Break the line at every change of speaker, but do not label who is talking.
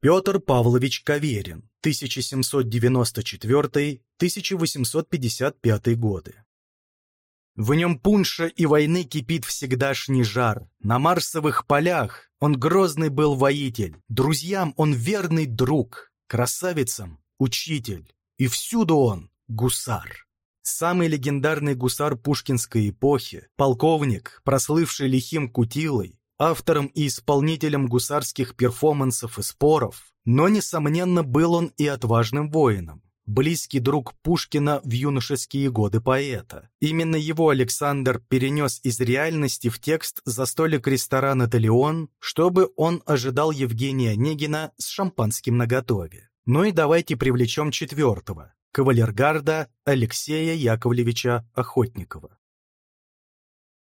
Петр Павлович Каверин, 1794-1855 годы. В нем пунша и войны кипит всегдашний жар. На марсовых полях он грозный был воитель, друзьям он верный друг, красавицам — учитель, и всюду он — гусар. Самый легендарный гусар пушкинской эпохи, полковник, прослывший лихим кутилой, автором и исполнителем гусарских перформансов и споров, но, несомненно, был он и отважным воином, близкий друг Пушкина в юношеские годы поэта. Именно его Александр перенес из реальности в текст за столик ресторана «Талион», чтобы он ожидал Евгения Онегина с шампанским наготове. Ну и давайте привлечем четвертого, кавалергарда Алексея Яковлевича Охотникова.